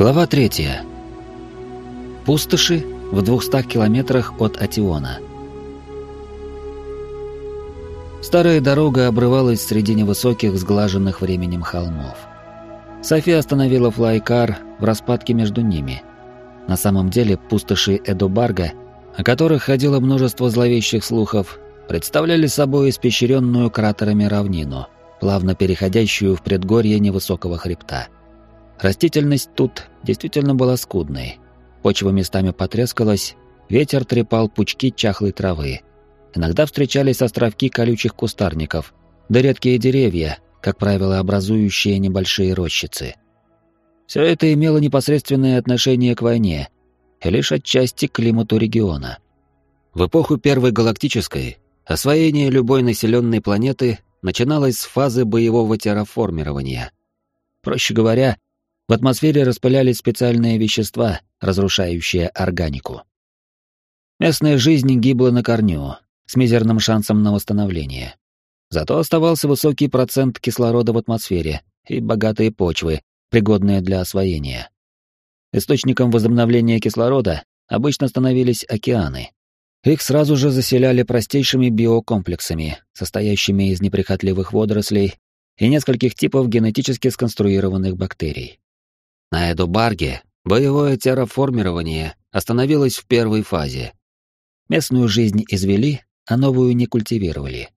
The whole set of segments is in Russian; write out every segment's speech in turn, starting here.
Глава третья. Пустоши в 200 километрах от Атиона. Старая дорога обрывалась среди невысоких, сглаженных временем холмов. София остановила флайкар в распадке между ними. На самом деле пустоши Эдобарга, о которых ходило множество зловещих слухов, представляли собой испещренную кратерами равнину, плавно переходящую в предгорье невысокого хребта. Растительность тут действительно была скудной. Почва местами потрескалась, ветер трепал пучки чахлой травы. Иногда встречались островки колючих кустарников, да редкие деревья, как правило, образующие небольшие рощицы. Все это имело непосредственное отношение к войне и лишь отчасти к климату региона. В эпоху Первой Галактической освоение любой населенной планеты начиналось с фазы боевого терраформирования. Проще говоря, в атмосфере распылялись специальные вещества, разрушающие органику. Местная жизнь гибла на корню, с мизерным шансом на восстановление. Зато оставался высокий процент кислорода в атмосфере и богатые почвы, пригодные для освоения. Источником возобновления кислорода обычно становились океаны. Их сразу же заселяли простейшими биокомплексами, состоящими из неприхотливых водорослей и нескольких типов генетически сконструированных бактерий. На Эдубарге боевое терраформирование остановилось в первой фазе. Местную жизнь извели, а новую не культивировали.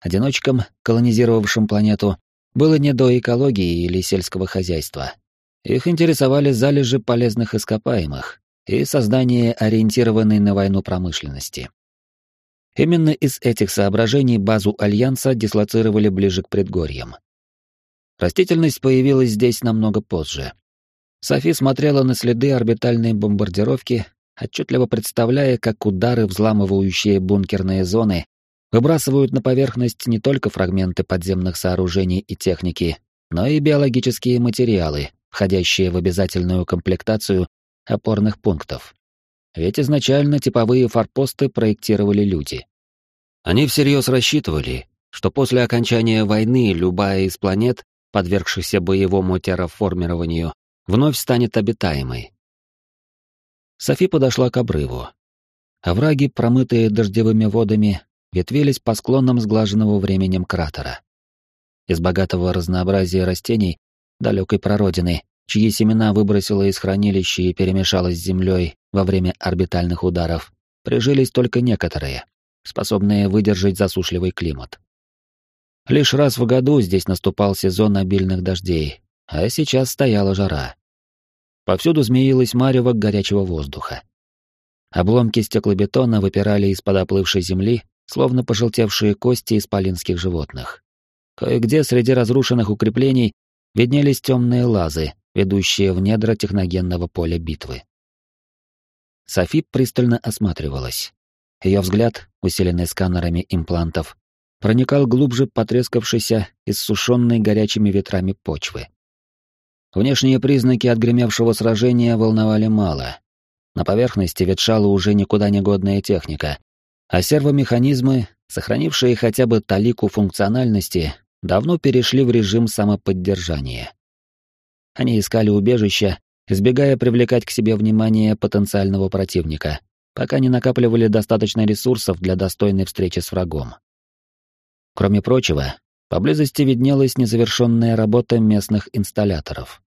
Одиночкам, колонизировавшим планету, было не до экологии или сельского хозяйства. Их интересовали залежи полезных ископаемых и создание ориентированной на войну промышленности. Именно из этих соображений базу Альянса дислоцировали ближе к предгорьям. Растительность появилась здесь намного позже. Софи смотрела на следы орбитальной бомбардировки, отчетливо представляя, как удары, взламывающие бункерные зоны, выбрасывают на поверхность не только фрагменты подземных сооружений и техники, но и биологические материалы, входящие в обязательную комплектацию опорных пунктов. Ведь изначально типовые форпосты проектировали люди. Они всерьез рассчитывали, что после окончания войны любая из планет, подвергшихся боевому терраформированию, вновь станет обитаемой. Софи подошла к обрыву. Овраги, промытые дождевыми водами, ветвились по склонам сглаженного временем кратера. Из богатого разнообразия растений, далекой прародины, чьи семена выбросило из хранилища и перемешалось с землей во время орбитальных ударов, прижились только некоторые, способные выдержать засушливый климат. Лишь раз в году здесь наступал сезон обильных дождей, а сейчас стояла жара. Повсюду змеилась марево горячего воздуха. Обломки стеклобетона выпирали из-под оплывшей земли, словно пожелтевшие кости исполинских животных. Кое-где среди разрушенных укреплений виднелись темные лазы, ведущие в недра техногенного поля битвы. Софи пристально осматривалась. Ее взгляд, усиленный сканерами имплантов, проникал глубже потрескавшейся, иссушенной горячими ветрами почвы. Внешние признаки отгремевшего сражения волновали мало. На поверхности ветшала уже никуда не годная техника, а сервомеханизмы, сохранившие хотя бы талику функциональности, давно перешли в режим самоподдержания. Они искали убежища, избегая привлекать к себе внимание потенциального противника, пока не накапливали достаточно ресурсов для достойной встречи с врагом. Кроме прочего, поблизости виднелась незавершенная работа местных инсталляторов.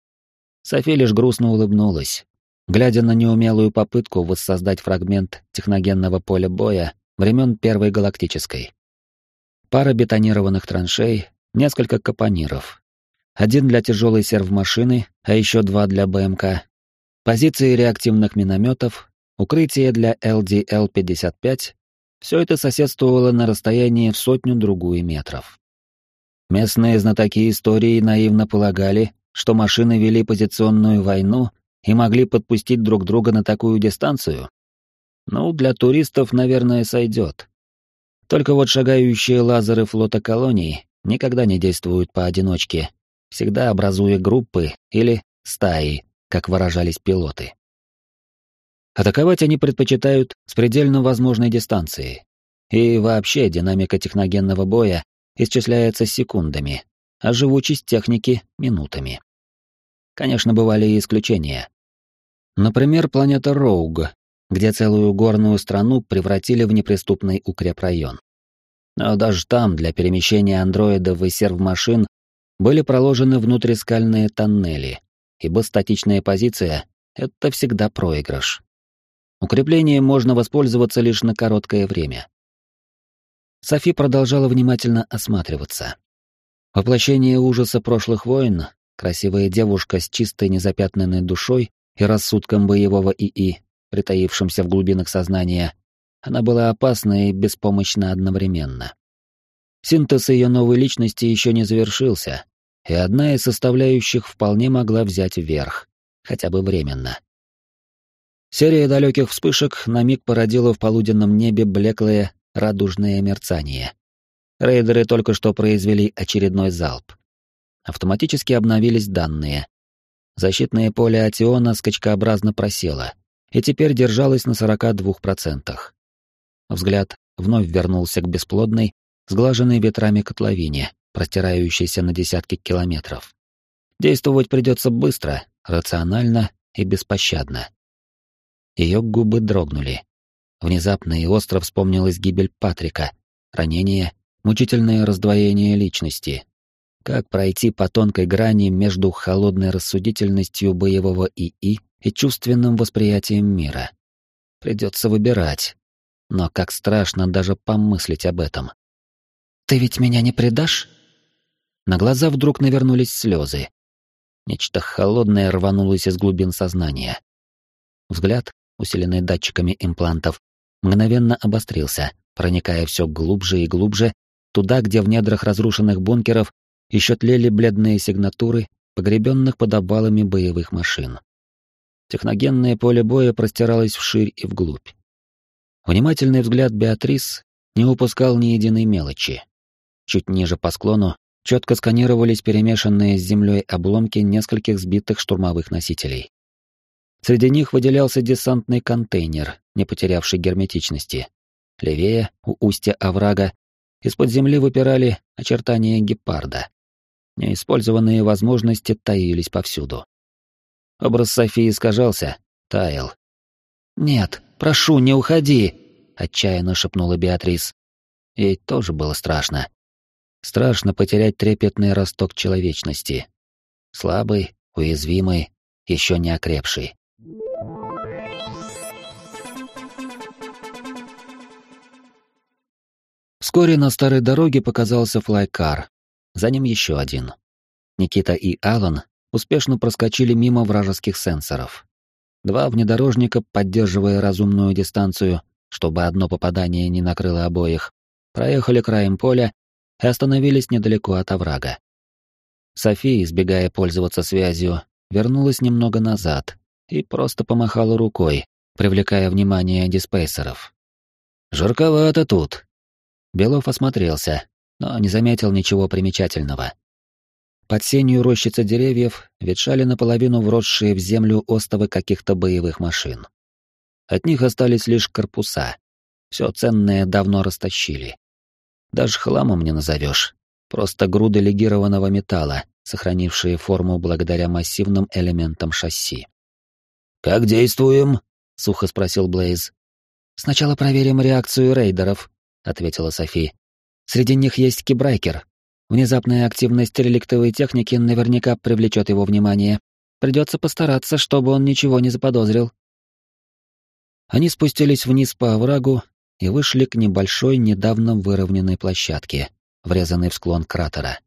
Софи лишь грустно улыбнулась, глядя на неумелую попытку воссоздать фрагмент техногенного поля боя времен Первой Галактической. Пара бетонированных траншей, несколько капониров. Один для тяжелой сервмашины, а еще два для БМК. Позиции реактивных минометов, укрытие для ЛДЛ-55 — все это соседствовало на расстоянии в сотню-другую метров. Местные знатоки истории наивно полагали, что машины вели позиционную войну и могли подпустить друг друга на такую дистанцию? Ну, для туристов, наверное, сойдет. Только вот шагающие лазеры флота колоний никогда не действуют поодиночке, всегда образуя группы или стаи, как выражались пилоты. Атаковать они предпочитают с предельно возможной дистанции. И вообще динамика техногенного боя исчисляется секундами, а живучесть техники — минутами. Конечно, бывали и исключения. Например, планета Роуг, где целую горную страну превратили в неприступный укрепрайон. Но даже там для перемещения андроидов и сервмашин были проложены внутрискальные тоннели, ибо статичная позиция — это всегда проигрыш. Укреплением можно воспользоваться лишь на короткое время. Софи продолжала внимательно осматриваться. Воплощение ужаса прошлых войн, красивая девушка с чистой незапятнанной душой и рассудком боевого ИИ, притаившимся в глубинах сознания, она была опасна и беспомощна одновременно. Синтез ее новой личности еще не завершился, и одна из составляющих вполне могла взять вверх, хотя бы временно. Серия далеких вспышек на миг породила в полуденном небе блеклое радужное мерцание. Рейдеры только что произвели очередной залп. Автоматически обновились данные. Защитное поле Атиона скачкообразно просело — и теперь держалась на 42%. Взгляд вновь вернулся к бесплодной, сглаженной ветрами котловине, простирающейся на десятки километров. Действовать придется быстро, рационально и беспощадно. Ее губы дрогнули. Внезапно и остро вспомнилась гибель Патрика, ранение, мучительное раздвоение личности. Как пройти по тонкой грани между холодной рассудительностью боевого ИИ и чувственным восприятием мира. Придется выбирать. Но как страшно даже помыслить об этом. «Ты ведь меня не предашь?» На глаза вдруг навернулись слезы. Нечто холодное рванулось из глубин сознания. Взгляд, усиленный датчиками имплантов, мгновенно обострился, проникая все глубже и глубже, туда, где в недрах разрушенных бункеров еще тлели бледные сигнатуры, погребенных под обвалами боевых машин. Техногенное поле боя простиралось вширь и вглубь. Внимательный взгляд Беатрис не упускал ни единой мелочи. Чуть ниже по склону четко сканировались перемешанные с землей обломки нескольких сбитых штурмовых носителей. Среди них выделялся десантный контейнер, не потерявший герметичности. Левее, у устья оврага, из-под земли выпирали очертания гепарда. Неиспользованные возможности таились повсюду. Образ Софии искажался, таял. «Нет, прошу, не уходи!» — отчаянно шепнула Беатрис. Ей тоже было страшно. Страшно потерять трепетный росток человечности. Слабый, уязвимый, еще не окрепший. Вскоре на старой дороге показался флайкар. За ним еще один. Никита и Алан успешно проскочили мимо вражеских сенсоров. Два внедорожника, поддерживая разумную дистанцию, чтобы одно попадание не накрыло обоих, проехали краем поля и остановились недалеко от оврага. София, избегая пользоваться связью, вернулась немного назад и просто помахала рукой, привлекая внимание диспейсеров. «Жарковато тут». Белов осмотрелся, но не заметил ничего примечательного. Под сенью рощицы деревьев ветшали наполовину вросшие в землю остовы каких-то боевых машин. От них остались лишь корпуса. Все ценное давно растащили. Даже хламом не назовешь. Просто груды легированного металла, сохранившие форму благодаря массивным элементам шасси. «Как действуем?» — сухо спросил Блейз. «Сначала проверим реакцию рейдеров», — ответила Софи. «Среди них есть кибрайкер, Внезапная активность реликтовой техники наверняка привлечет его внимание. Придется постараться, чтобы он ничего не заподозрил. Они спустились вниз по оврагу и вышли к небольшой, недавно выровненной площадке, врезанной в склон кратера.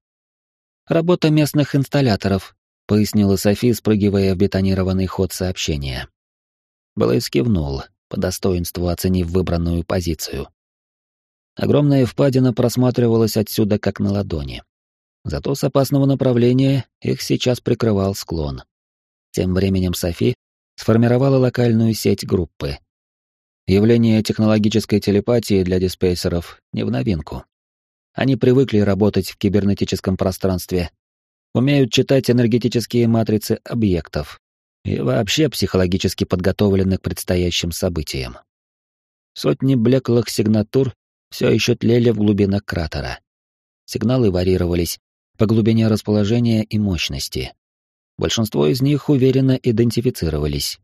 «Работа местных инсталляторов», — пояснила Софи, спрыгивая в бетонированный ход сообщения. Блейз кивнул, по достоинству оценив выбранную позицию. Огромная впадина просматривалась отсюда как на ладони. Зато с опасного направления их сейчас прикрывал склон. Тем временем Софи сформировала локальную сеть группы. Явление технологической телепатии для диспейсеров не в новинку. Они привыкли работать в кибернетическом пространстве, умеют читать энергетические матрицы объектов и вообще психологически подготовлены к предстоящим событиям. Сотни блеклых сигнатур все еще тлели в глубинах кратера. Сигналы варьировались по глубине расположения и мощности. большинство из них уверенно идентифицировались.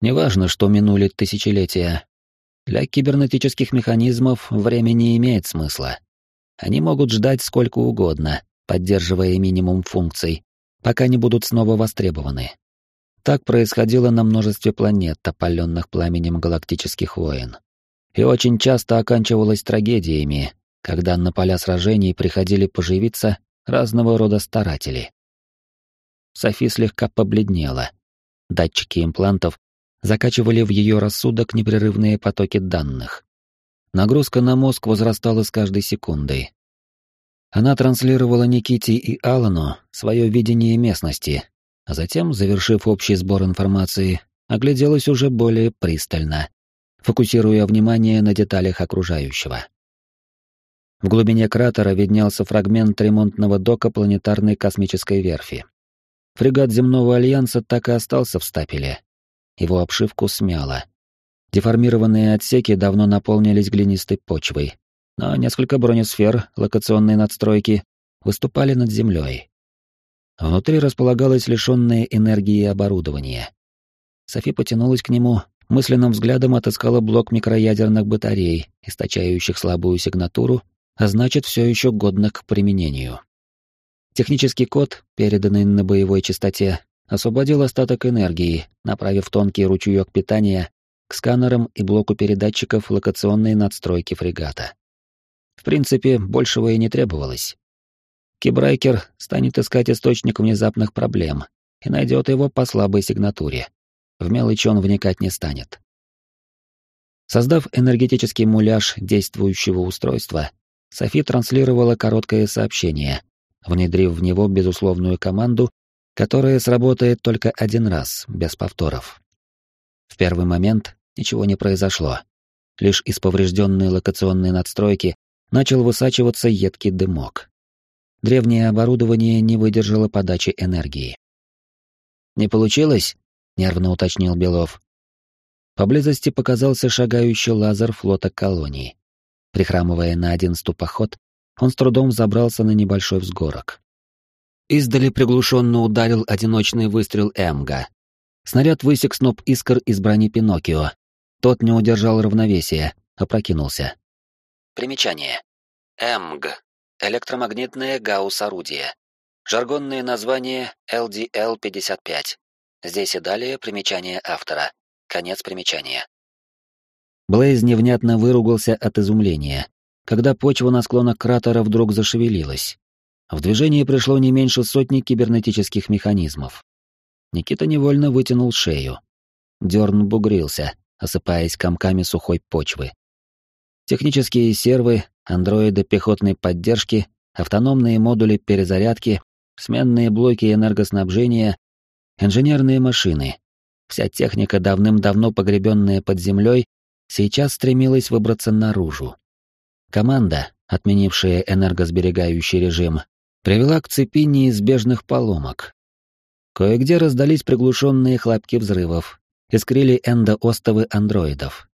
Неважно, что минули тысячелетия. Для кибернетических механизмов время не имеет смысла. Они могут ждать сколько угодно, поддерживая минимум функций, пока не будут снова востребованы. Так происходило на множестве планет, опаленных пламенем галактических войн. И очень часто оканчивалось трагедиями, когда на поля сражений приходили поживиться разного рода старатели. Софи слегка побледнела. Датчики имплантов закачивали в ее рассудок непрерывные потоки данных. Нагрузка на мозг возрастала с каждой секундой. Она транслировала Никите и Алану свое видение местности, а затем, завершив общий сбор информации, огляделась уже более пристально, фокусируя внимание на деталях окружающего. В глубине кратера виднелся фрагмент ремонтного дока планетарной космической верфи. Фрегат Земного Альянса так и остался в стапеле. Его обшивку смяло. Деформированные отсеки давно наполнились глинистой почвой, но несколько бронесфер локационной надстройки выступали над землей. Внутри располагалось лишенное энергии оборудование. Софи потянулась к нему, мысленным взглядом отыскала блок микроядерных батарей, источающих слабую сигнатуру, а значит, все еще годно к применению. Технический код, переданный на боевой частоте, освободил остаток энергии, направив тонкий ручеек питания к сканерам и блоку передатчиков локационной надстройки фрегата. В принципе, большего и не требовалось. Кибрайкер станет искать источник внезапных проблем и найдет его по слабой сигнатуре. В мелочи он вникать не станет. Создав энергетический муляж действующего устройства, Софи транслировала короткое сообщение, внедрив в него безусловную команду, которая сработает только один раз, без повторов. В первый момент ничего не произошло. Лишь из поврежденной локационной надстройки начал высачиваться едкий дымок. Древнее оборудование не выдержало подачи энергии. «Не получилось?» — нервно уточнил Белов. Поблизости показался шагающий лазер флота колонии. Прихрамывая на один ступоход, он с трудом забрался на небольшой взгорок. Издали приглушенно ударил одиночный выстрел Эмга. Снаряд высек сноп искр из брони Пиноккио. Тот не удержал равновесия, опрокинулся. Примечание. Эмг. Электромагнитное гаусс-орудие. Жаргонное название LDL-55. Здесь и далее примечание автора. Конец примечания. Блейз невнятно выругался от изумления, когда почва на склонах кратера вдруг зашевелилась. В движение пришло не меньше сотни кибернетических механизмов. Никита невольно вытянул шею. Дерн бугрился, осыпаясь комками сухой почвы. Технические сервы, андроиды пехотной поддержки, автономные модули перезарядки, сменные блоки энергоснабжения, инженерные машины. Вся техника, давным-давно погребенная под землей, сейчас стремилась выбраться наружу. Команда, отменившая энергосберегающий режим, привела к цепи неизбежных поломок. Кое-где раздались приглушенные хлопки взрывов, искрили эндоостовы андроидов.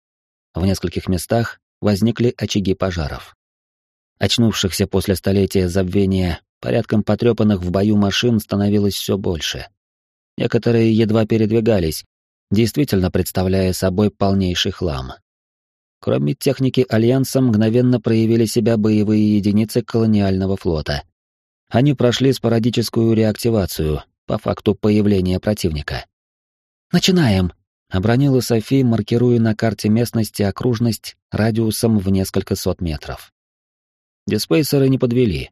В нескольких местах возникли очаги пожаров. Очнувшихся после столетия забвения, порядком потрепанных в бою машин становилось все больше. Некоторые едва передвигались, действительно представляя собой полнейший хлам. Кроме техники Альянса мгновенно проявили себя боевые единицы колониального флота. Они прошли спорадическую реактивацию по факту появления противника. «Начинаем!» — обронила Софи, маркируя на карте местности окружность радиусом в несколько сот метров. Диспейсеры не подвели.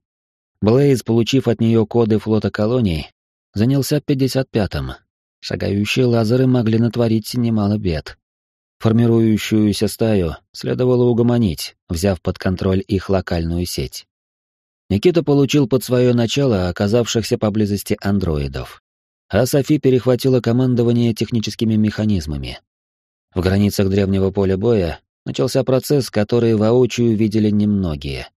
Блейз, получив от нее коды флота колоний, занялся 55-м. Шагающие лазеры могли натворить немало бед. Формирующуюся стаю следовало угомонить, взяв под контроль их локальную сеть. Никита получил под свое начало оказавшихся поблизости андроидов, а Софи перехватила командование техническими механизмами. В границах древнего поля боя начался процесс, который воочию видели немногие.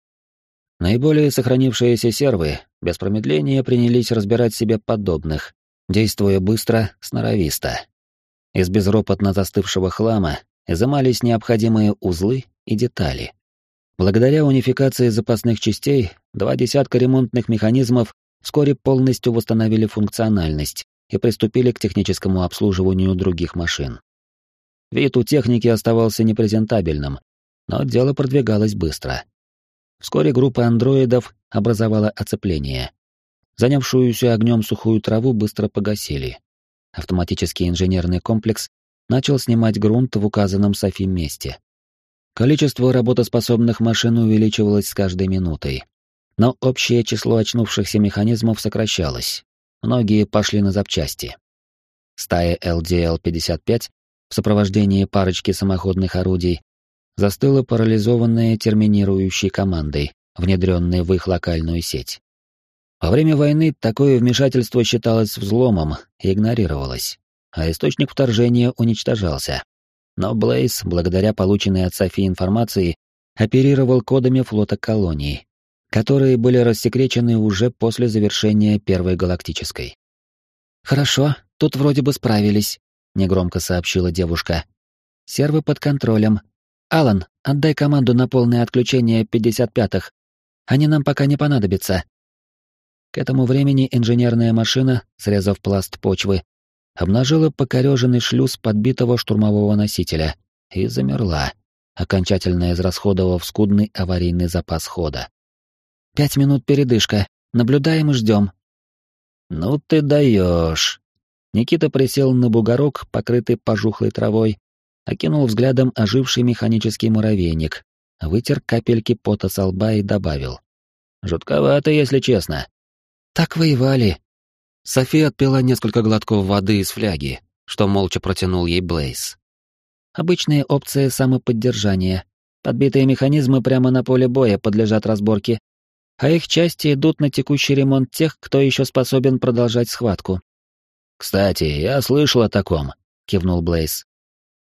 Наиболее сохранившиеся сервы без промедления принялись разбирать себе подобных, действуя быстро, сноровисто. Из безропотно застывшего хлама изымались необходимые узлы и детали. Благодаря унификации запасных частей, два десятка ремонтных механизмов вскоре полностью восстановили функциональность, и приступили к техническому обслуживанию других машин. Вид у техники оставался непрезентабельным, но дело продвигалось быстро. Вскоре группа андроидов образовала оцепление. Занявшуюся огнем сухую траву быстро погасили. Автоматический инженерный комплекс начал снимать грунт в указанном Софи месте. Количество работоспособных машин увеличивалось с каждой минутой. Но общее число очнувшихся механизмов сокращалось. Многие пошли на запчасти. Стая LDL-55 в сопровождении парочки самоходных орудий застыла парализованная терминирующей командой, внедренной в их локальную сеть. Во время войны такое вмешательство считалось взломом и игнорировалось, а источник вторжения уничтожался. Но Блейз, благодаря полученной от Софи информации, оперировал кодами флота колоний, которые были рассекречены уже после завершения Первой Галактической. «Хорошо, тут вроде бы справились», — негромко сообщила девушка. «Сервы под контролем, «Алан, отдай команду на полное отключение 55-х. Они нам пока не понадобятся». К этому времени инженерная машина, срезав пласт почвы, обнажила покореженный шлюз подбитого штурмового носителя и замерла, окончательно израсходовав скудный аварийный запас хода. «Пять минут передышка. Наблюдаем и ждем». «Ну ты даешь!» Никита присел на бугорок, покрытый пожухлой травой, окинул взглядом оживший механический муравейник, вытер капельки пота со лба и добавил. «Жутковато, если честно». «Так воевали». София отпила несколько глотков воды из фляги, что молча протянул ей Блейз. «Обычные опции самоподдержания. Подбитые механизмы прямо на поле боя подлежат разборке, а их части идут на текущий ремонт тех, кто еще способен продолжать схватку». «Кстати, я слышал о таком», — кивнул Блейз.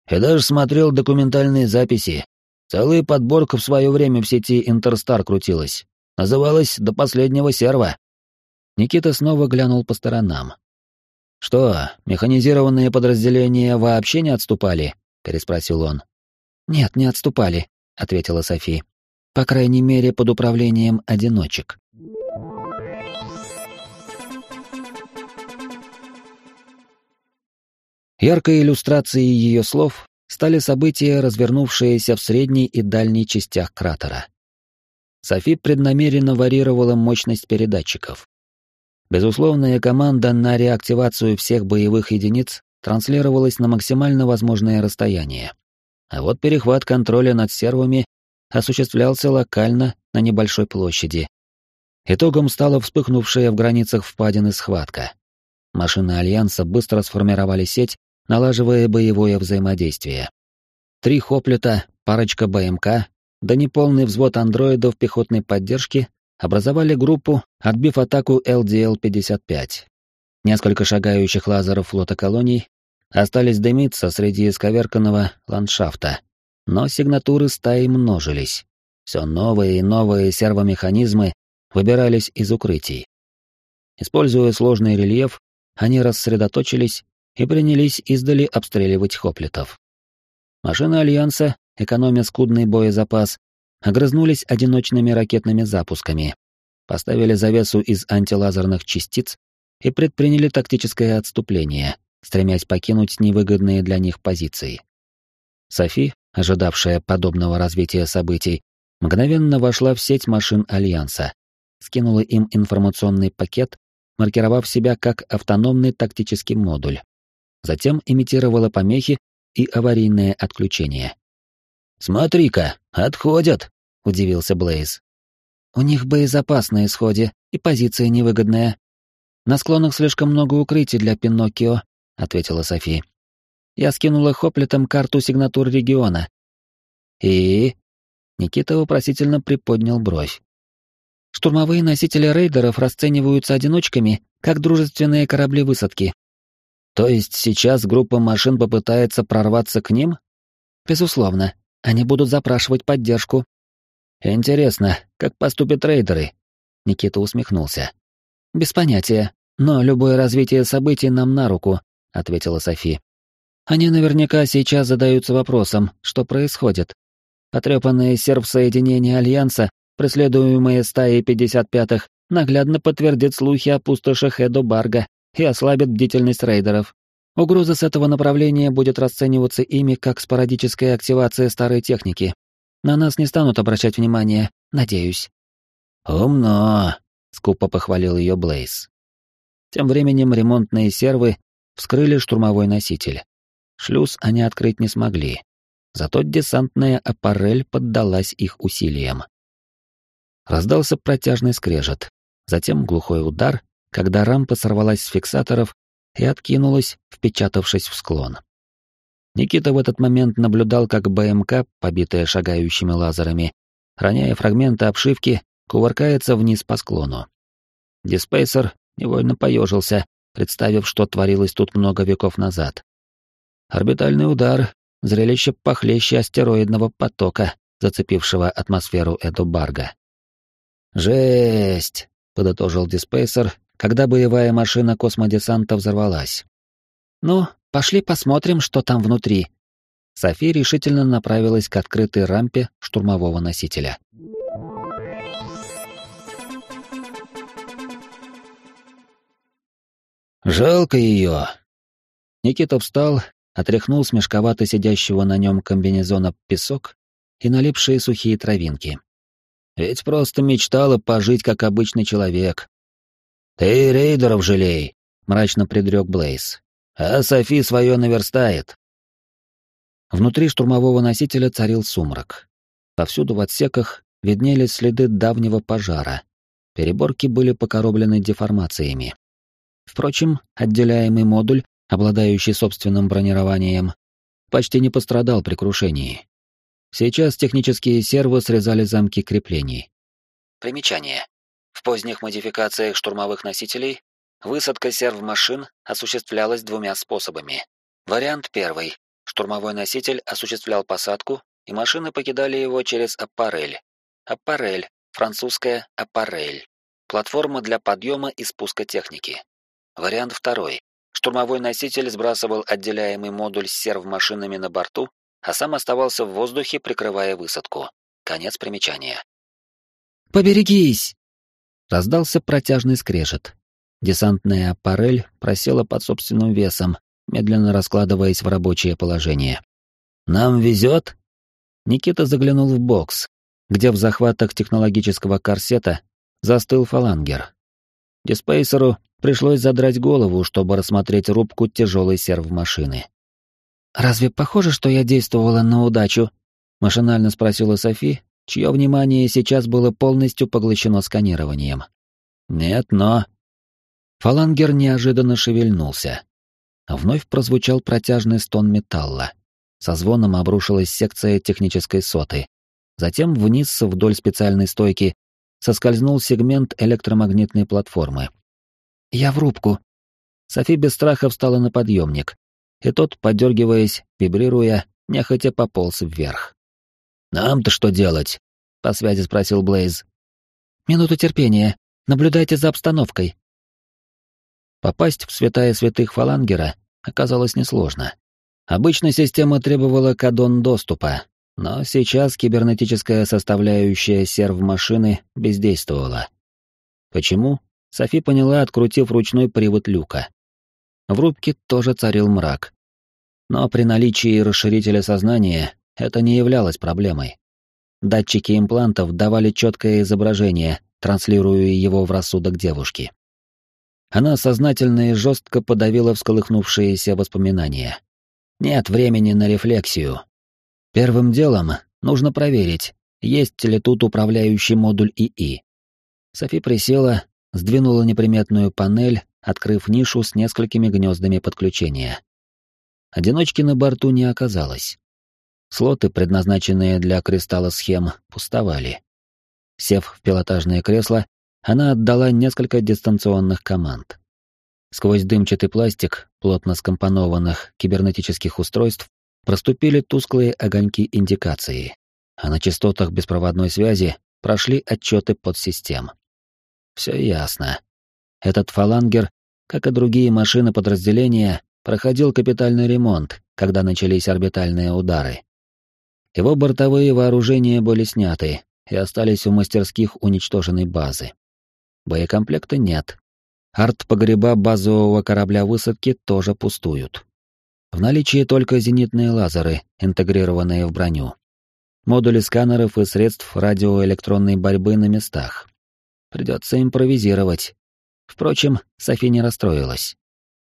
И даже смотрел документальные записи. Целая подборка в свое время в сети Интерстар крутилась. Называлась «До последнего серва». Никита снова глянул по сторонам. «Что, механизированные подразделения вообще не отступали?» — переспросил он. «Нет, не отступали», — ответила Софи. «По крайней мере, под управлением одиночек». Яркой иллюстрацией ее слов стали события, развернувшиеся в средней и дальней частях кратера. Софи преднамеренно варьировала мощность передатчиков. Безусловная команда на реактивацию всех боевых единиц транслировалась на максимально возможное расстояние. А вот перехват контроля над сервами осуществлялся локально на небольшой площади. Итогом стала вспыхнувшая в границах впадины схватка. Машины Альянса быстро сформировали сеть налаживая боевое взаимодействие. Три хоплета, парочка БМК, да неполный взвод андроидов пехотной поддержки образовали группу, отбив атаку ЛДЛ-55. Несколько шагающих лазеров флота колоний остались дымиться среди исковерканного ландшафта, но сигнатуры стаи множились. Все новые и новые сервомеханизмы выбирались из укрытий. Используя сложный рельеф, они рассредоточились и принялись издали обстреливать хоплитов. Машины Альянса, экономя скудный боезапас, огрызнулись одиночными ракетными запусками, поставили завесу из антилазерных частиц и предприняли тактическое отступление, стремясь покинуть невыгодные для них позиции. Софи, ожидавшая подобного развития событий, мгновенно вошла в сеть машин Альянса, скинула им информационный пакет, маркировав себя как автономный тактический модуль, затем имитировала помехи и аварийное отключение. «Смотри-ка, отходят!» — удивился Блейз. «У них боезапас на исходе и позиция невыгодная. На склонах слишком много укрытий для Пиноккио», — ответила Софи. «Я скинула Хоплетом карту сигнатур региона». «И?» — Никита вопросительно приподнял бровь. «Штурмовые носители рейдеров расцениваются одиночками, как дружественные корабли высадки», то есть сейчас группа машин попытается прорваться к ним? Безусловно. Они будут запрашивать поддержку. Интересно, как поступят рейдеры? Никита усмехнулся. Без понятия, но любое развитие событий нам на руку, ответила Софи. Они наверняка сейчас задаются вопросом, что происходит. Потрепанные серв-соединения Альянса, преследуемые стаей 55-х, наглядно подтвердит слухи о пустошах Эдо Барга и ослабит бдительность рейдеров. Угроза с этого направления будет расцениваться ими как спорадическая активация старой техники. На нас не станут обращать внимания, надеюсь. «Умно», — скупо похвалил ее Блейз. Тем временем ремонтные сервы вскрыли штурмовой носитель. Шлюз они открыть не смогли. Зато десантная аппарель поддалась их усилиям. Раздался протяжный скрежет, затем глухой удар, когда рампа сорвалась с фиксаторов и откинулась, впечатавшись в склон. Никита в этот момент наблюдал, как БМК, побитая шагающими лазерами, роняя фрагменты обшивки, кувыркается вниз по склону. Диспейсер невольно поежился, представив, что творилось тут много веков назад. Орбитальный удар — зрелище похлеще астероидного потока, зацепившего атмосферу Эдубарга. «Жесть!» — подытожил диспейсер, когда боевая машина космодесанта взорвалась. «Ну, пошли посмотрим, что там внутри». Софи решительно направилась к открытой рампе штурмового носителя. «Жалко ее!» Никита встал, отряхнул с мешковато сидящего на нем комбинезона песок и налипшие сухие травинки. Ведь просто мечтала пожить как обычный человек. «Ты рейдеров жалей», — мрачно предрек Блейз. «А Софи свое наверстает». Внутри штурмового носителя царил сумрак. Повсюду в отсеках виднелись следы давнего пожара. Переборки были покороблены деформациями. Впрочем, отделяемый модуль, обладающий собственным бронированием, почти не пострадал при крушении. Сейчас технические сервы срезали замки креплений. Примечание. В поздних модификациях штурмовых носителей высадка серв-машин осуществлялась двумя способами. Вариант первый. Штурмовой носитель осуществлял посадку, и машины покидали его через аппарель. Аппарель, французская аппарель. Платформа для подъема и спуска техники. Вариант второй. Штурмовой носитель сбрасывал отделяемый модуль с серв-машинами на борту а сам оставался в воздухе, прикрывая высадку. Конец примечания. «Поберегись!» Раздался протяжный скрежет. Десантная аппарель просела под собственным весом, медленно раскладываясь в рабочее положение. «Нам везет?» Никита заглянул в бокс, где в захватах технологического корсета застыл фалангер. Диспейсеру пришлось задрать голову, чтобы рассмотреть рубку тяжелой серв-машины. «Разве похоже, что я действовала на удачу?» — машинально спросила Софи, чье внимание сейчас было полностью поглощено сканированием. «Нет, но...» Фалангер неожиданно шевельнулся. Вновь прозвучал протяжный стон металла. Со звоном обрушилась секция технической соты. Затем вниз вдоль специальной стойки соскользнул сегмент электромагнитной платформы. «Я в рубку». Софи без страха встала на подъемник, и тот, подергиваясь, вибрируя, нехотя пополз вверх. «Нам-то что делать?» — по связи спросил Блейз. «Минуту терпения. Наблюдайте за обстановкой». Попасть в святая святых фалангера оказалось несложно. Обычно система требовала кадон доступа, но сейчас кибернетическая составляющая серв-машины бездействовала. Почему? Софи поняла, открутив ручной привод люка. В рубке тоже царил мрак. Но при наличии расширителя сознания это не являлось проблемой. Датчики имплантов давали четкое изображение, транслируя его в рассудок девушки. Она сознательно и жестко подавила всколыхнувшиеся воспоминания. Нет времени на рефлексию. Первым делом нужно проверить, есть ли тут управляющий модуль ИИ. Софи присела, сдвинула неприметную панель открыв нишу с несколькими гнездами подключения. Одиночки на борту не оказалось. Слоты, предназначенные для кристалла схем, пустовали. Сев в пилотажное кресло, она отдала несколько дистанционных команд. Сквозь дымчатый пластик плотно скомпонованных кибернетических устройств проступили тусклые огоньки индикации, а на частотах беспроводной связи прошли отчеты подсистем. Все ясно. Этот фалангер как и другие машины подразделения, проходил капитальный ремонт, когда начались орбитальные удары. Его бортовые вооружения были сняты и остались у мастерских уничтоженной базы. Боекомплекта нет. Арт-погреба базового корабля высадки тоже пустуют. В наличии только зенитные лазеры, интегрированные в броню. Модули сканеров и средств радиоэлектронной борьбы на местах. Придется импровизировать. Впрочем, Софи не расстроилась.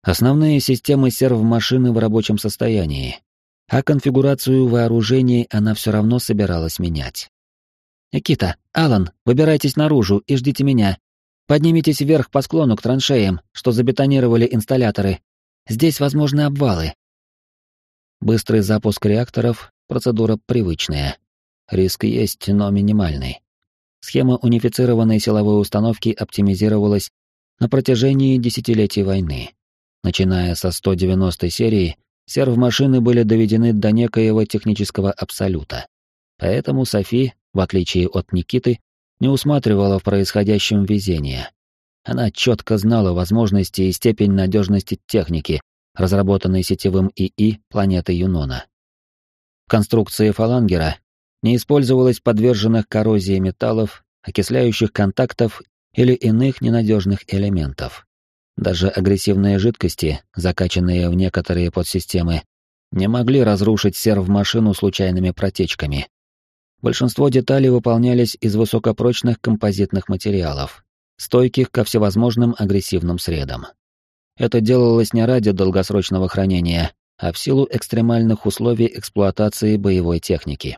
Основные системы серв-машины в рабочем состоянии, а конфигурацию вооружений она все равно собиралась менять. «Никита, Алан, выбирайтесь наружу и ждите меня. Поднимитесь вверх по склону к траншеям, что забетонировали инсталляторы. Здесь возможны обвалы. Быстрый запуск реакторов — процедура привычная. Риск есть, но минимальный. Схема унифицированной силовой установки оптимизировалась на протяжении десятилетий войны. Начиная со 190 серии, серв-машины были доведены до некоего технического абсолюта. Поэтому Софи, в отличие от Никиты, не усматривала в происходящем везения. Она четко знала возможности и степень надежности техники, разработанной сетевым ИИ планеты Юнона. В конструкции фалангера не использовалось подверженных коррозии металлов, окисляющих контактов или иных ненадежных элементов. Даже агрессивные жидкости, закачанные в некоторые подсистемы, не могли разрушить серв-машину случайными протечками. Большинство деталей выполнялись из высокопрочных композитных материалов, стойких ко всевозможным агрессивным средам. Это делалось не ради долгосрочного хранения, а в силу экстремальных условий эксплуатации боевой техники.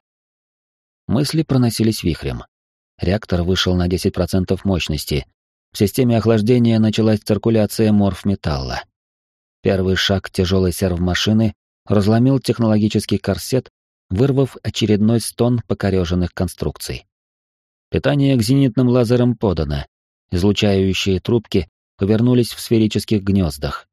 Мысли проносились вихрем. Реактор вышел на 10% мощности. В системе охлаждения началась циркуляция морфметалла. Первый шаг тяжелой сервмашины разломил технологический корсет вырвав очередной стон покореженных конструкций. Питание к зенитным лазерам подано. Излучающие трубки повернулись в сферических гнездах.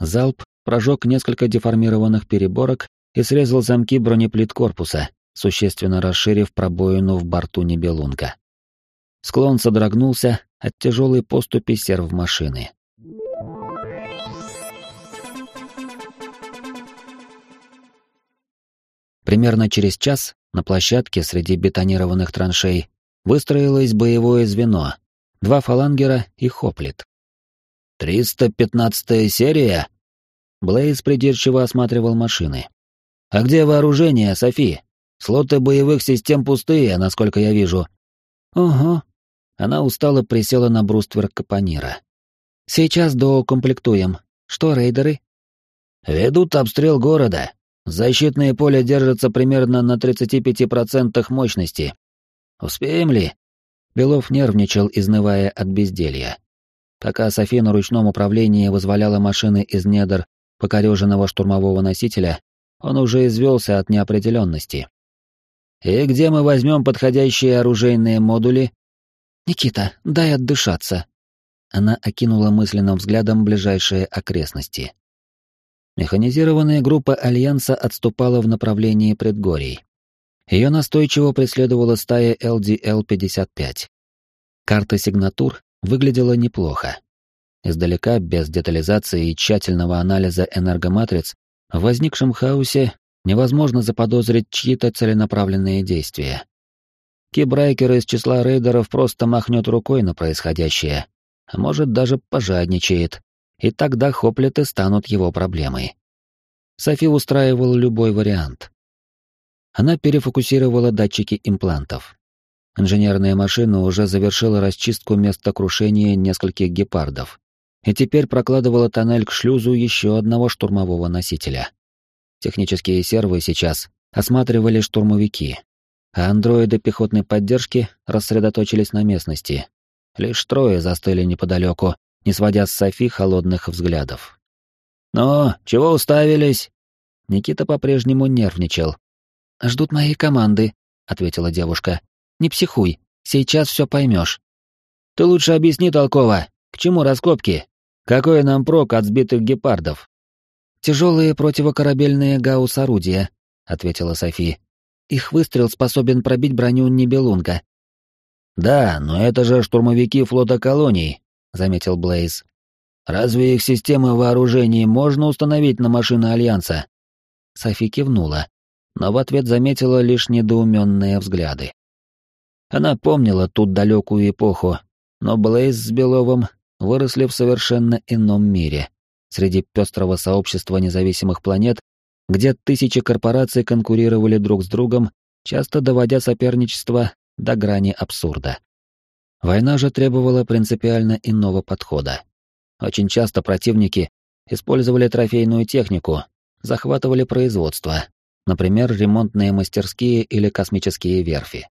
Залп прожег несколько деформированных переборок и срезал замки бронеплит корпуса, существенно расширив пробоину в борту Небелунга. Склон содрогнулся от тяжелой поступи серв-машины. Примерно через час на площадке среди бетонированных траншей выстроилось боевое звено, два фалангера и хоплит. «Триста пятнадцатая серия?» Блейз придирчиво осматривал машины. «А где вооружение, Софи? Слоты боевых систем пустые, насколько я вижу». «Ого». Она устало присела на бруствер капонира. «Сейчас доукомплектуем. Что, рейдеры?» «Ведут обстрел города. Защитные поля держатся примерно на 35% мощности. Успеем ли? Белов нервничал, изнывая от безделья. Пока Софи на ручном управлении вызволяла машины из недр покореженного штурмового носителя, он уже извелся от неопределенности. «И где мы возьмем подходящие оружейные модули?» «Никита, дай отдышаться». Она окинула мысленным взглядом ближайшие окрестности. Механизированная группа Альянса отступала в направлении предгорий. Ее настойчиво преследовала стая LDL-55. Карта сигнатур выглядела неплохо. Издалека, без детализации и тщательного анализа энергоматриц, в возникшем хаосе невозможно заподозрить чьи-то целенаправленные действия. Кибрайкер из числа рейдеров просто махнет рукой на происходящее, а может даже пожадничает, и тогда хоплеты станут его проблемой. Софи устраивал любой вариант. Она перефокусировала датчики имплантов. Инженерная машина уже завершила расчистку места крушения нескольких гепардов и теперь прокладывала тоннель к шлюзу еще одного штурмового носителя. Технические сервы сейчас осматривали штурмовики, а андроиды пехотной поддержки рассредоточились на местности. Лишь трое застыли неподалеку, не сводя с Софи холодных взглядов. «Ну, чего уставились?» Никита по-прежнему нервничал. «Ждут моей команды», — ответила девушка. «Не психуй, сейчас все поймешь». «Ты лучше объясни толково, к чему раскопки? Какой нам прок от сбитых гепардов?» «Тяжелые противокорабельные гаусс-орудия», — ответила Софи. «Их выстрел способен пробить броню Нибелунга». «Да, но это же штурмовики флота колоний, заметил Блейз. Разве их системы вооружений можно установить на машины Альянса? Софи кивнула, но в ответ заметила лишь недоуменные взгляды. Она помнила ту далекую эпоху, но Блейз с Беловым выросли в совершенно ином мире, среди пестрого сообщества независимых планет, где тысячи корпораций конкурировали друг с другом, часто доводя соперничество до грани абсурда. Война же требовала принципиально иного подхода. Очень часто противники использовали трофейную технику, захватывали производство, например, ремонтные мастерские или космические верфи.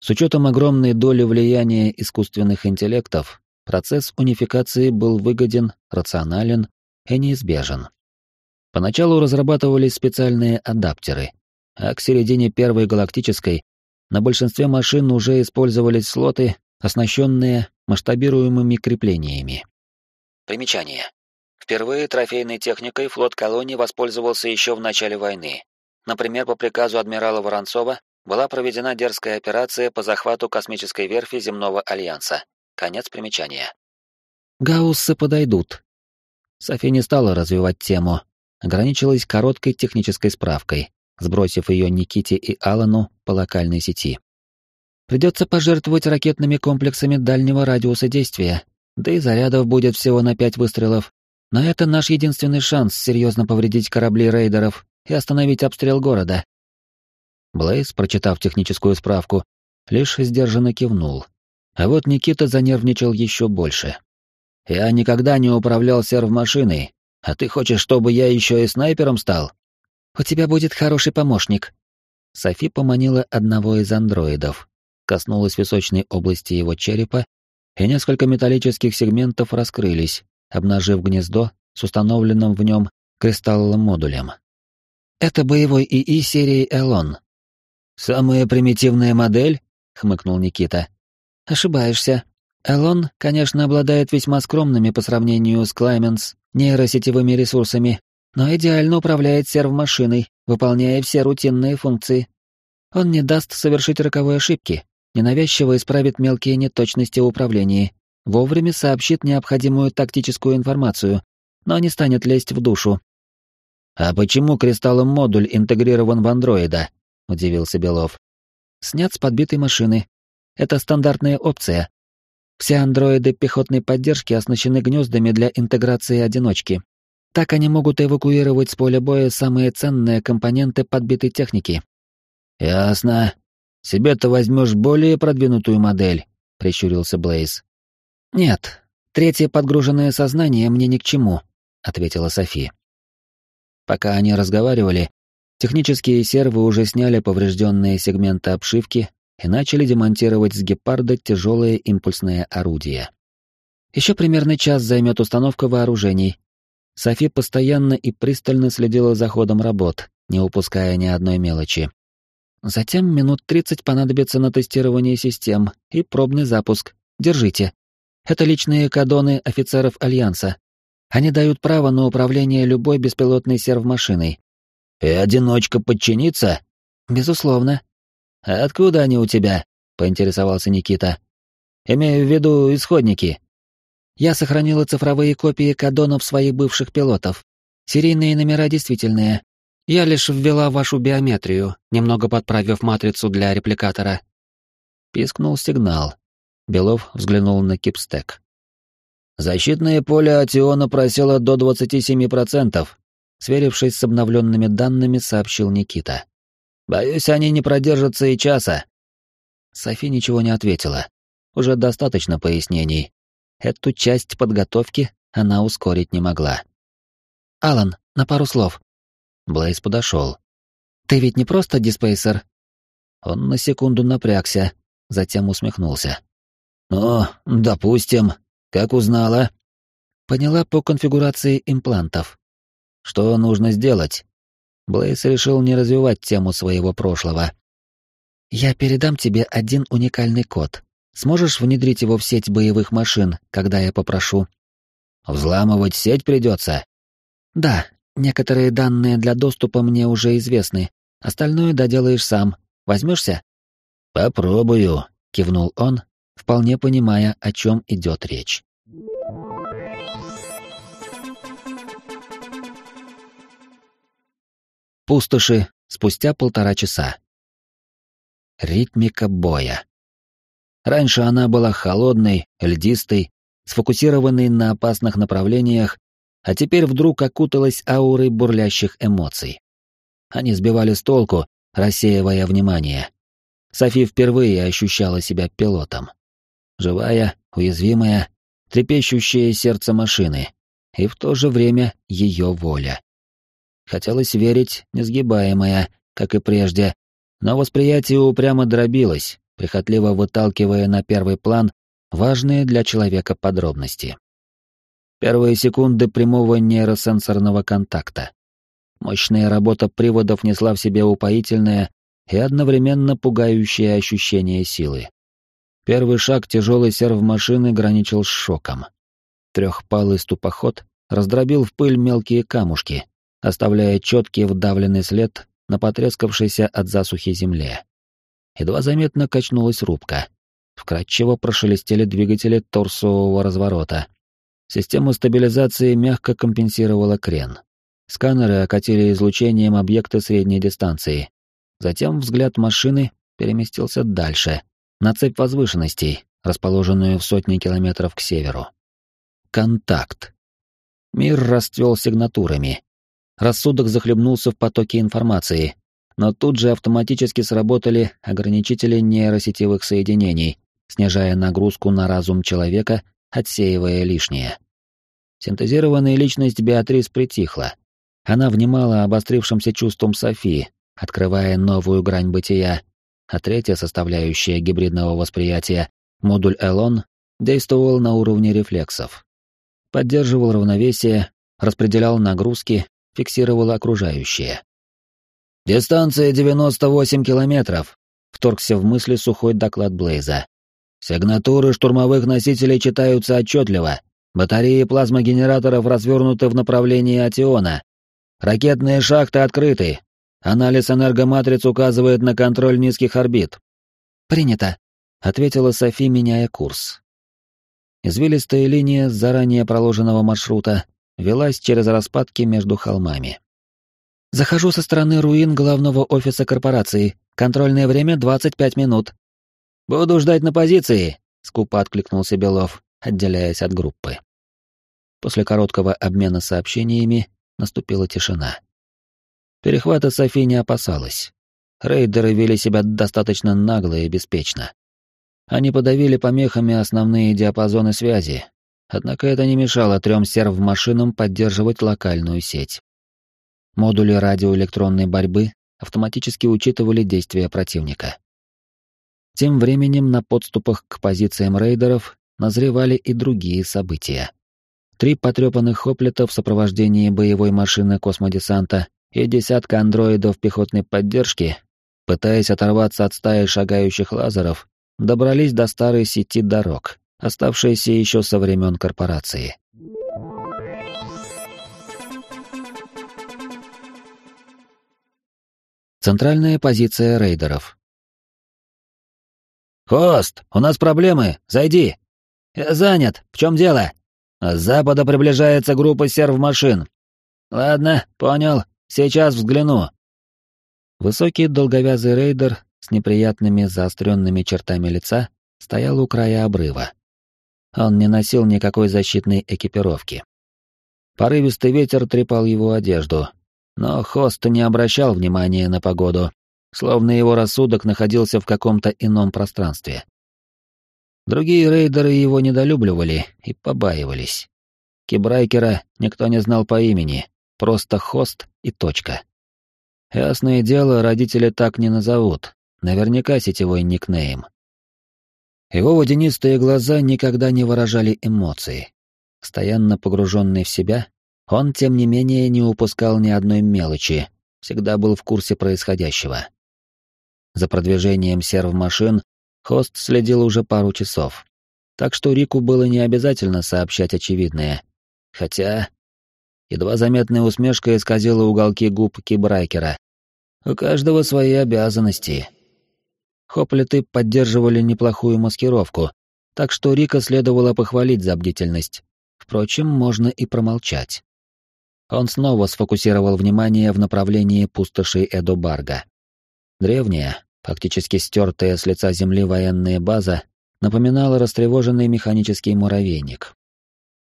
С учетом огромной доли влияния искусственных интеллектов, процесс унификации был выгоден, рационален и неизбежен. Поначалу разрабатывались специальные адаптеры, а к середине первой галактической на большинстве машин уже использовались слоты, оснащенные масштабируемыми креплениями. Примечание. Впервые трофейной техникой флот колонии воспользовался еще в начале войны. Например, по приказу адмирала Воронцова была проведена дерзкая операция по захвату космической верфи Земного Альянса. Конец примечания. Гауссы подойдут. Софи не стала развивать тему, ограничилась короткой технической справкой, сбросив ее Никите и Алану по локальной сети. Придется пожертвовать ракетными комплексами дальнего радиуса действия, да и зарядов будет всего на пять выстрелов. Но это наш единственный шанс серьезно повредить корабли рейдеров и остановить обстрел города. Блейз, прочитав техническую справку, лишь сдержанно кивнул. А вот Никита занервничал еще больше. «Я никогда не управлял серв-машиной, а ты хочешь, чтобы я еще и снайпером стал?» «У тебя будет хороший помощник». Софи поманила одного из андроидов, коснулась височной области его черепа, и несколько металлических сегментов раскрылись, обнажив гнездо с установленным в нем кристалловым модулем. «Это боевой ИИ серии Элон», «Самая примитивная модель?» — хмыкнул Никита. «Ошибаешься. Элон, конечно, обладает весьма скромными по сравнению с Клайменс нейросетевыми ресурсами, но идеально управляет серв-машиной, выполняя все рутинные функции. Он не даст совершить роковой ошибки, ненавязчиво исправит мелкие неточности в управлении, вовремя сообщит необходимую тактическую информацию, но не станет лезть в душу. «А почему кристаллом модуль интегрирован в андроида?» — удивился Белов. «Снят с подбитой машины. Это стандартная опция. Все андроиды пехотной поддержки оснащены гнездами для интеграции одиночки. Так они могут эвакуировать с поля боя самые ценные компоненты подбитой техники». «Ясно. Себе ты возьмешь более продвинутую модель», — прищурился Блейз. «Нет, третье подгруженное сознание мне ни к чему», — ответила Софи. Пока они разговаривали, Технические сервы уже сняли поврежденные сегменты обшивки и начали демонтировать с гепарда тяжелые импульсные орудия. Еще примерно час займет установка вооружений. Софи постоянно и пристально следила за ходом работ, не упуская ни одной мелочи. Затем минут 30 понадобится на тестирование систем и пробный запуск. Держите. Это личные кадоны офицеров Альянса. Они дают право на управление любой беспилотной сервмашиной, «И одиночка подчинится?» «Безусловно». «А откуда они у тебя?» — поинтересовался Никита. «Имею в виду исходники». «Я сохранила цифровые копии кадонов своих бывших пилотов. Серийные номера действительные. Я лишь ввела вашу биометрию, немного подправив матрицу для репликатора». Пискнул сигнал. Белов взглянул на кипстек. «Защитное поле Атиона просело до 27%. Сверившись с обновленными данными, сообщил Никита. «Боюсь, они не продержатся и часа». Софи ничего не ответила. Уже достаточно пояснений. Эту часть подготовки она ускорить не могла. «Алан, на пару слов». Блейз подошел. «Ты ведь не просто диспейсер?» Он на секунду напрягся, затем усмехнулся. «Ну, допустим. Как узнала?» Поняла по конфигурации имплантов. Что нужно сделать? Блейс решил не развивать тему своего прошлого. Я передам тебе один уникальный код. Сможешь внедрить его в сеть боевых машин, когда я попрошу? Взламывать сеть придется? Да, некоторые данные для доступа мне уже известны. Остальное доделаешь сам. Возьмешься? Попробую, кивнул он, вполне понимая, о чем идет речь. Пустоши спустя полтора часа. Ритмика боя. Раньше она была холодной, льдистой, сфокусированный на опасных направлениях, а теперь вдруг окуталась аурой бурлящих эмоций. Они сбивали с толку, рассеивая внимание. Софи впервые ощущала себя пилотом. Живая, уязвимая, трепещущее сердце машины, и в то же время ее воля. Хотелось верить, несгибаемая, как и прежде, но восприятие упрямо дробилось, прихотливо выталкивая на первый план важные для человека подробности. Первые секунды прямого нейросенсорного контакта. Мощная работа приводов несла в себе упоительное и одновременно пугающее ощущение силы. Первый шаг тяжелой серв-машины граничил с шоком. Трехпалый ступоход раздробил в пыль мелкие камушки, оставляя четкий вдавленный след на потрескавшейся от засухи земле. Едва заметно качнулась рубка. Вкратчиво прошелестели двигатели торсового разворота. Система стабилизации мягко компенсировала крен. Сканеры окатили излучением объекты средней дистанции. Затем взгляд машины переместился дальше, на цепь возвышенностей, расположенную в сотни километров к северу. Контакт. Мир расцвел сигнатурами. Рассудок захлебнулся в потоке информации, но тут же автоматически сработали ограничители нейросетевых соединений, снижая нагрузку на разум человека, отсеивая лишнее. Синтезированная личность Беатрис притихла. Она внимала обострившимся чувством Софии, открывая новую грань бытия, а третья составляющая гибридного восприятия, модуль Элон, действовал на уровне рефлексов. Поддерживал равновесие, распределял нагрузки, фиксировал окружающее. «Дистанция 98 километров», — вторгся в мысли сухой доклад Блейза. «Сигнатуры штурмовых носителей читаются отчетливо. Батареи плазмогенераторов развернуты в направлении Атиона. Ракетные шахты открыты. Анализ энергоматриц указывает на контроль низких орбит. Принято, ответила Софи, меняя курс. Извилистая линия заранее проложенного маршрута велась через распадки между холмами. Захожу со стороны руин главного офиса корпорации. Контрольное время 25 минут. Буду ждать на позиции, скупо откликнулся Белов, отделяясь от группы. После короткого обмена сообщениями наступила тишина. Перехвата Софи не опасалась. Рейдеры вели себя достаточно нагло и беспечно. Они подавили помехами основные диапазоны связи, однако это не мешало трем серв-машинам поддерживать локальную сеть. Модули радиоэлектронной борьбы автоматически учитывали действия противника. Тем временем на подступах к позициям рейдеров назревали и другие события. Три потрепанных хоплета в сопровождении боевой машины космодесанта и десятка андроидов пехотной поддержки, пытаясь оторваться от стаи шагающих лазеров, добрались до старой сети дорог, оставшейся еще со времен корпорации. Центральная позиция рейдеров. «Хост, у нас проблемы, зайди!» «Занят, в чем дело?» «С запада приближается группа серв-машин». «Ладно, понял, Сейчас взгляну. Высокий долговязый рейдер с неприятными заостренными чертами лица стоял у края обрыва. Он не носил никакой защитной экипировки. Порывистый ветер трепал его одежду, но Хост не обращал внимания на погоду, словно его рассудок находился в каком-то ином пространстве. Другие рейдеры его недолюбливали и побаивались. Кибрайкера никто не знал по имени, Просто хост и точка. Ясное дело, родители так не назовут. Наверняка сетевой никнейм. Его водянистые глаза никогда не выражали эмоций. Постоянно погруженный в себя, он, тем не менее, не упускал ни одной мелочи, всегда был в курсе происходящего. За продвижением серв-машин Хост следил уже пару часов. Так что Рику было не обязательно сообщать очевидное. Хотя Едва заметная усмешка исказила уголки губ Кибрайкера. У каждого свои обязанности. Хоплеты поддерживали неплохую маскировку, так что Рика следовало похвалить за бдительность. Впрочем, можно и промолчать. Он снова сфокусировал внимание в направлении пустоши Эдобарга. Древняя, фактически стертая с лица земли военная база напоминала растревоженный механический муравейник.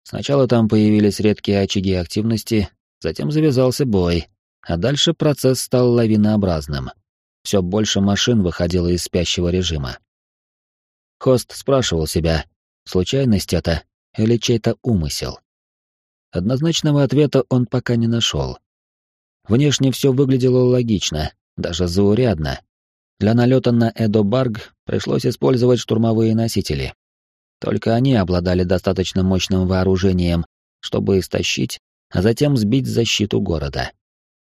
Сначала там появились редкие очаги активности, затем завязался бой, а дальше процесс стал лавинообразным. Все больше машин выходило из спящего режима. Хост спрашивал себя, случайность это или чей-то умысел. Однозначного ответа он пока не нашел. Внешне все выглядело логично, даже заурядно. Для налета на Эдо-Барг пришлось использовать штурмовые носители. Только они обладали достаточно мощным вооружением, чтобы истощить, а затем сбить защиту города.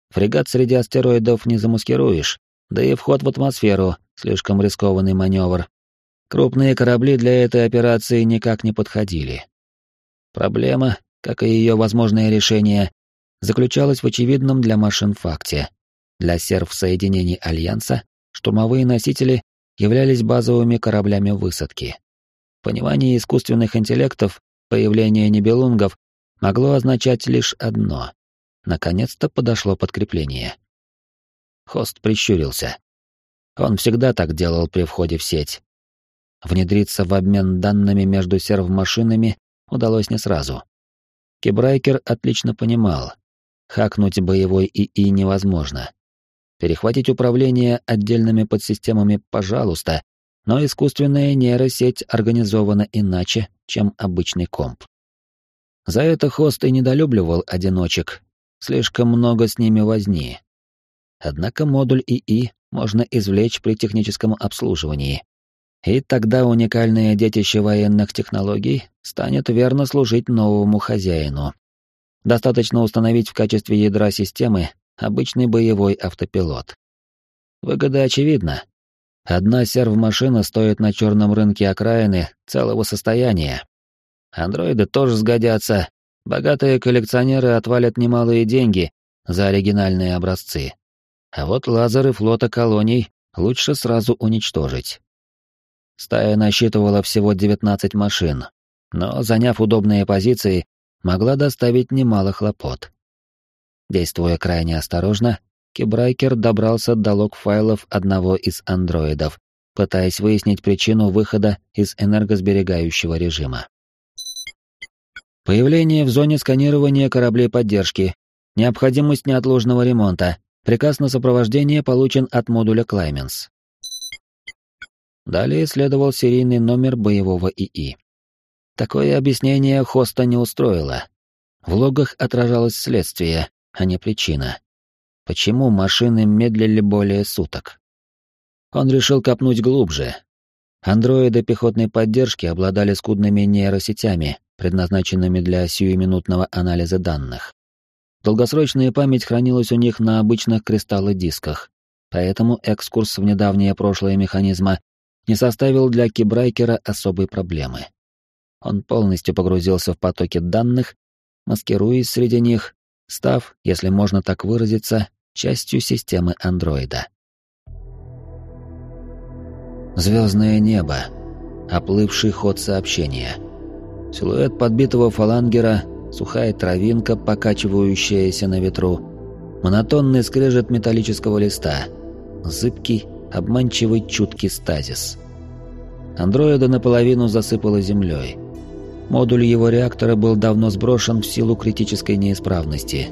Фрегат среди астероидов не замаскируешь, да и вход в атмосферу — слишком рискованный маневр. Крупные корабли для этой операции никак не подходили. Проблема, как и ее возможное решение, заключалась в очевидном для машин факте. Для серв-соединений Альянса штурмовые носители являлись базовыми кораблями высадки. В понимании искусственных интеллектов появление небелунгов могло означать лишь одно. Наконец-то подошло подкрепление. Хост прищурился. Он всегда так делал при входе в сеть. Внедриться в обмен данными между серв-машинами удалось не сразу. Кибрайкер отлично понимал, хакнуть боевой ИИ невозможно. Перехватить управление отдельными подсистемами пожалуйста, но искусственная нейросеть организована иначе, чем обычный комп. За это хост и недолюбливал одиночек, слишком много с ними возни. Однако модуль ИИ можно извлечь при техническом обслуживании. И тогда уникальное детище военных технологий станет верно служить новому хозяину. Достаточно установить в качестве ядра системы обычный боевой автопилот. Выгода очевидна. Одна серв-машина стоит на черном рынке окраины целого состояния. Андроиды тоже сгодятся. Богатые коллекционеры отвалят немалые деньги за оригинальные образцы. А вот лазеры флота колоний лучше сразу уничтожить. Стая насчитывала всего 19 машин, но, заняв удобные позиции, могла доставить немало хлопот. Действуя крайне осторожно, Кибрайкер добрался до лог-файлов одного из андроидов, пытаясь выяснить причину выхода из энергосберегающего режима. Появление в зоне сканирования кораблей поддержки. Необходимость неотложного ремонта. Приказ на сопровождение получен от модуля Клайменс. Далее следовал серийный номер боевого ИИ. Такое объяснение Хоста не устроило. В логах отражалось следствие, а не причина. Почему машины медлили более суток? Он решил копнуть глубже. Андроиды пехотной поддержки обладали скудными нейросетями, предназначенными для сиюминутного анализа данных. Долгосрочная память хранилась у них на обычных кристаллодисках, поэтому экскурс в недавнее прошлое механизма не составил для Кибрайкера особой проблемы. Он полностью погрузился в потоки данных, маскируясь среди них став, если можно так выразиться, частью системы андроида. Звездное небо. Оплывший ход сообщения. Силуэт подбитого фалангера, сухая травинка, покачивающаяся на ветру, монотонный скрежет металлического листа, зыбкий, обманчивый чуткий стазис. Андроида наполовину засыпало землей. Модуль его реактора был давно сброшен в силу критической неисправности.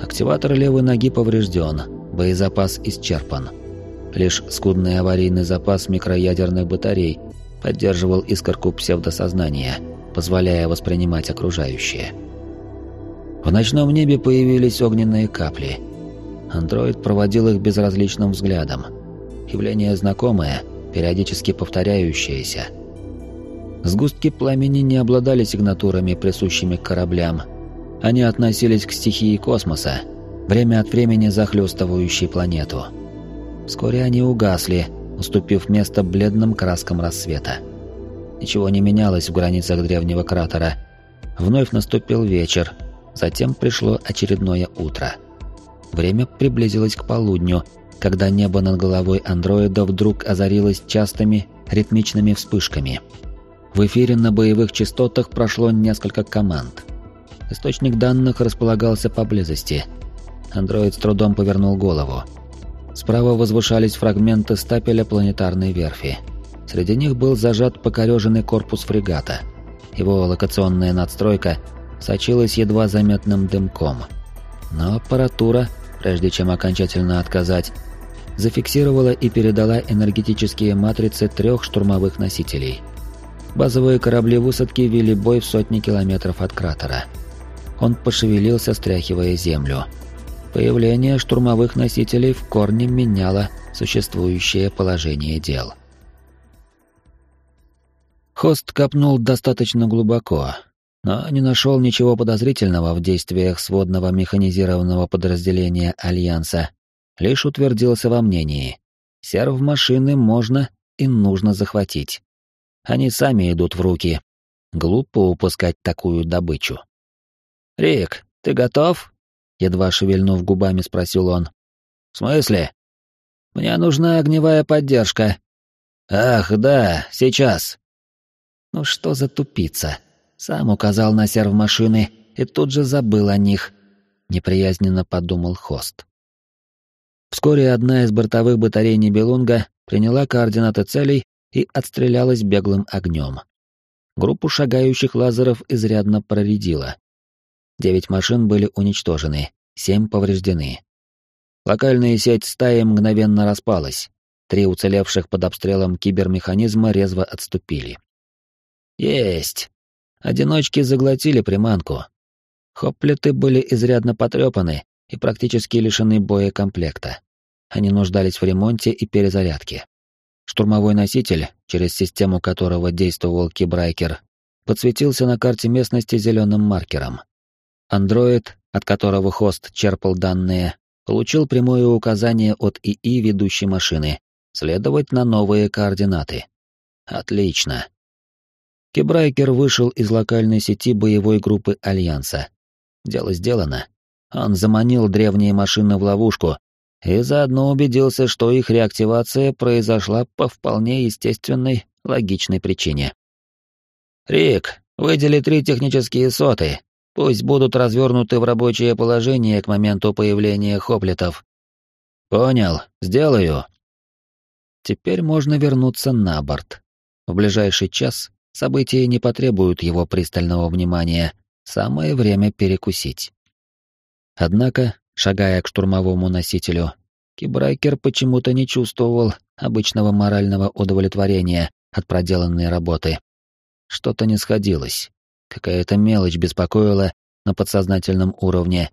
Активатор левой ноги поврежден, боезапас исчерпан. Лишь скудный аварийный запас микроядерных батарей поддерживал искорку псевдосознания, позволяя воспринимать окружающее. В ночном небе появились огненные капли. Андроид проводил их безразличным взглядом. Явление знакомое, периодически повторяющееся – Сгустки пламени не обладали сигнатурами, присущими кораблям. Они относились к стихии космоса, время от времени захлестывающей планету. Вскоре они угасли, уступив место бледным краскам рассвета. Ничего не менялось в границах древнего кратера. Вновь наступил вечер, затем пришло очередное утро. Время приблизилось к полудню, когда небо над головой андроида вдруг озарилось частыми ритмичными вспышками – в эфире на боевых частотах прошло несколько команд. Источник данных располагался поблизости. Андроид с трудом повернул голову. Справа возвышались фрагменты стапеля планетарной верфи. Среди них был зажат покореженный корпус фрегата. его локационная надстройка, сочилась едва заметным дымком. Но аппаратура, прежде чем окончательно отказать, зафиксировала и передала энергетические матрицы трех штурмовых носителей. Базовые корабли высадки вели бой в сотни километров от кратера. Он пошевелился, стряхивая землю. Появление штурмовых носителей в корне меняло существующее положение дел. Хост копнул достаточно глубоко, но не нашел ничего подозрительного в действиях сводного механизированного подразделения Альянса, лишь утвердился во мнении. Серв машины можно и нужно захватить. Они сами идут в руки. Глупо упускать такую добычу. «Рик, ты готов?» Едва шевельнув губами, спросил он. «В смысле?» «Мне нужна огневая поддержка». «Ах, да, сейчас». Ну что за тупица? Сам указал на серв машины и тут же забыл о них. Неприязненно подумал Хост. Вскоре одна из бортовых батарей Нибелунга приняла координаты целей и отстрелялась беглым огнем. Группу шагающих лазеров изрядно проредила. Девять машин были уничтожены, семь повреждены. Локальная сеть стаи мгновенно распалась. Три уцелевших под обстрелом кибермеханизма резво отступили. Есть. Одиночки заглотили приманку. Хопплеты были изрядно потрепаны и практически лишены боекомплекта. Они нуждались в ремонте и перезарядке. Штурмовой носитель, через систему которого действовал Кибрайкер, подсветился на карте местности зеленым маркером. Андроид, от которого хост черпал данные, получил прямое указание от ИИ ведущей машины следовать на новые координаты. Отлично. Кибрайкер вышел из локальной сети боевой группы Альянса. Дело сделано. Он заманил древние машины в ловушку и заодно убедился, что их реактивация произошла по вполне естественной, логичной причине. «Рик, выдели три технические соты. Пусть будут развернуты в рабочее положение к моменту появления хоплетов». «Понял, сделаю». Теперь можно вернуться на борт. В ближайший час События не потребуют его пристального внимания, самое время перекусить. Однако, шагая к штурмовому носителю, Кибрайкер почему-то не чувствовал обычного морального удовлетворения от проделанной работы. Что-то не сходилось. Какая-то мелочь беспокоила на подсознательном уровне.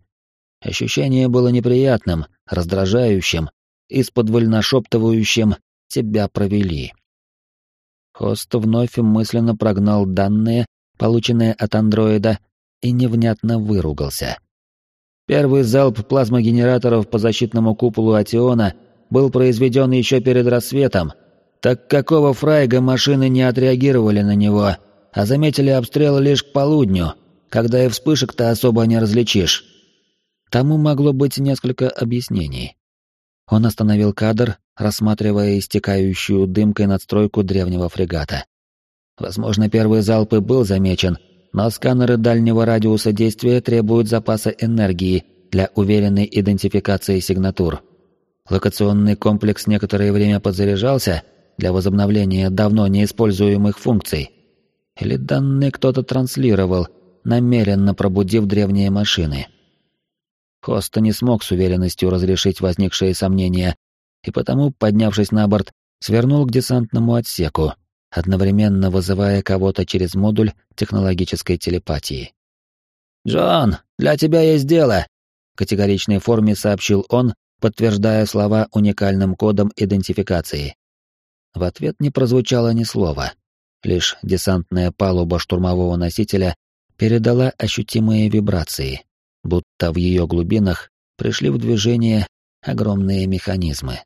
Ощущение было неприятным, раздражающим, из-под нашептывающим «тебя провели». Хост вновь мысленно прогнал данные, полученные от андроида, и невнятно выругался. Первый залп плазмогенераторов по защитному куполу Атиона был произведен еще перед рассветом, так какого фрайга машины не отреагировали на него, а заметили обстрел лишь к полудню, когда и вспышек-то особо не различишь. Тому могло быть несколько объяснений. Он остановил кадр, рассматривая истекающую дымкой надстройку древнего фрегата. Возможно, первый залп и был замечен, но сканеры дальнего радиуса действия требуют запаса энергии для уверенной идентификации сигнатур. Локационный комплекс некоторое время подзаряжался для возобновления давно неиспользуемых функций. Или данные кто-то транслировал, намеренно пробудив древние машины. Хоста не смог с уверенностью разрешить возникшие сомнения, и потому, поднявшись на борт, свернул к десантному отсеку, одновременно вызывая кого-то через модуль технологической телепатии. «Джон, для тебя есть дело!» — в категоричной форме сообщил он, подтверждая слова уникальным кодом идентификации. В ответ не прозвучало ни слова. Лишь десантная палуба штурмового носителя передала ощутимые вибрации, будто в ее глубинах пришли в движение огромные механизмы.